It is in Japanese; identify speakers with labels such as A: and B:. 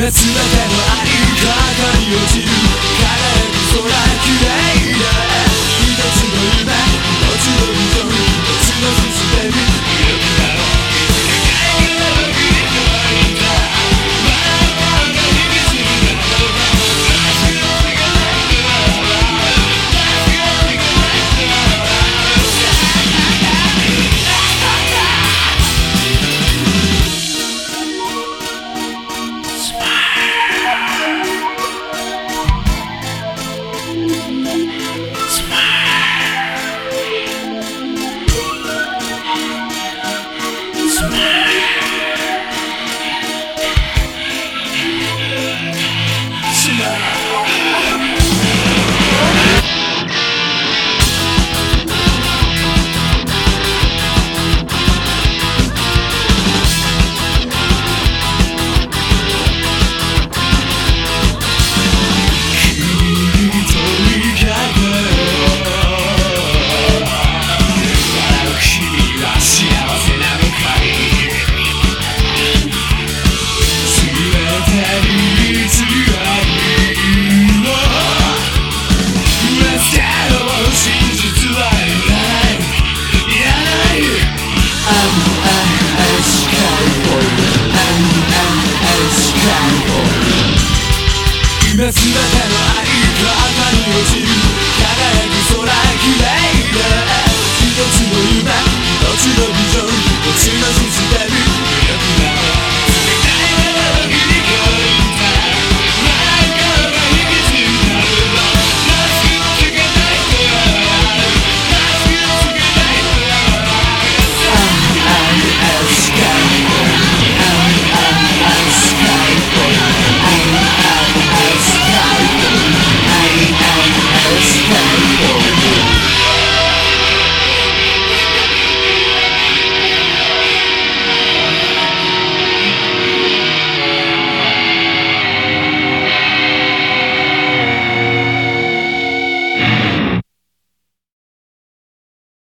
A: 全ての愛がに落ちる。枯れる空姿